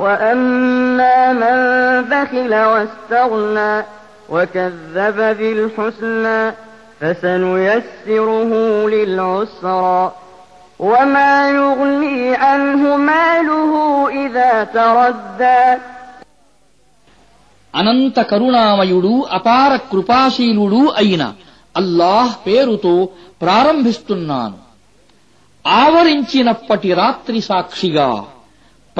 وأما من بخل واستغنى وكذب بالحسنى فسنيسره للعسرى وما يغني عنه ماله إذا تردى అనంత కరుణామయుడు అపార కృపాశీలుడు అయిన అల్లాహ్ పేరుతో ప్రారంభిస్తున్నాను ఆవరించినప్పటి రాత్రి సాక్షిగా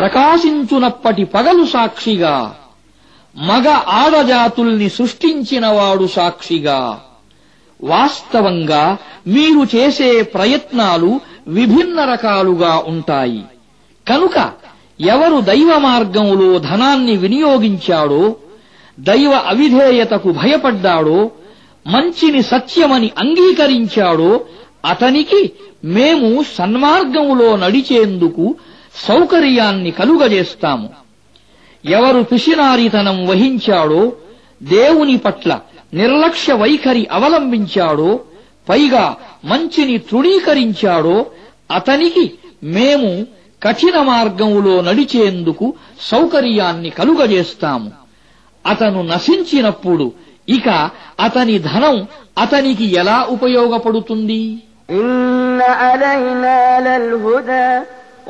ప్రకాశించునప్పటి పగలు సాక్షిగా మగ ఆడజాతుల్ని సృష్టించినవాడు సాక్షిగా. వాస్తవంగా మీరు చేసే ప్రయత్నాలు విభిన్న రకాలుగా ఉంటాయి. కనుక ఎవరు దైవ మార్గంలో ధనాన్ని వినియోగించాడో దైవ అవిధేయతకు భయపడ్డాడో మంచిని సత్యమని అంగీకరించాడో అతనికి మేము సన్మార్గములో నడిచేందుకు సౌకర్యాన్ని కలుగజేస్తాము. ఎవరు పిశినారితనం వహించాడో దేవుని పట్ల నిర్లక్ష్య వైఖరి అవలంబించాడో పైగా మంచిని తృణీకరించాడో అతనికి మేము కఠిన మార్గంలో నడిచేందుకు సౌకర్యాన్ని కలుగజేస్తాము. అతను నశించినప్పుడు ఇక అతని ధనం అతనికి ఎలా ఉపయోగపడుతుంది? ఇన్న అలైనా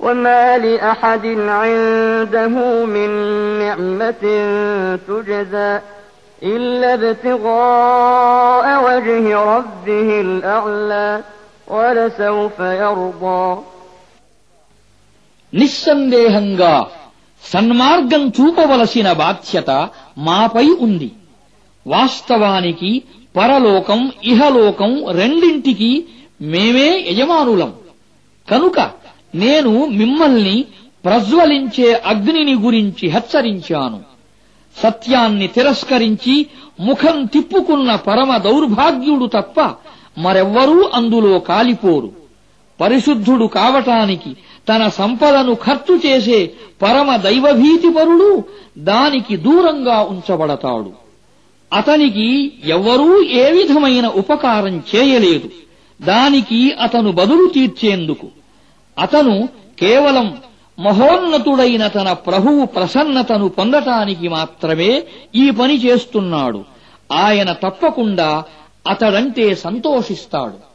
وما لأحد عنده من نعمة تجزى إلا ابتغاء وجه ربه الأعلى ولسوف يرضى నిస్సందేహంగా సన్మార్గం చూపవలసిన బాధ్యత మాపై ఉంది వాస్తవానికి పరలోకం ఇహలోకం రెండింటికి మేమే యజమానులం కనుక నేను మిమ్మల్ని ప్రజ్వలించే అగ్నిని గురించి హెచ్చరించాను. సత్యాన్ని తిరస్కరించి ముఖం తిప్పుకున్న పరమ దౌర్భాగ్యుడు తప్ప మరెవ్వరూ అందులో కాలిపోరు. పరిశుద్ధుడు కావటానికి తన సంపదను ఖర్చు చేసే పరమ దైవభీతిపరుడు దానికి దూరంగా ఉంచబడతాడు. అతనికి ఎవ్వరూ ఏ విధమైన ఉపకారం చేయలేదు. దానికి అతను బదులు తీర్చేందుకు. అతను కేవలం మహోన్నతుడైన తన ప్రభువు ప్రసన్నతను పొందటానికి మాత్రమే ఈ పని చేస్తున్నాడు. ఆయన తప్పకుండా అతడంటే సంతోషిస్తాడు.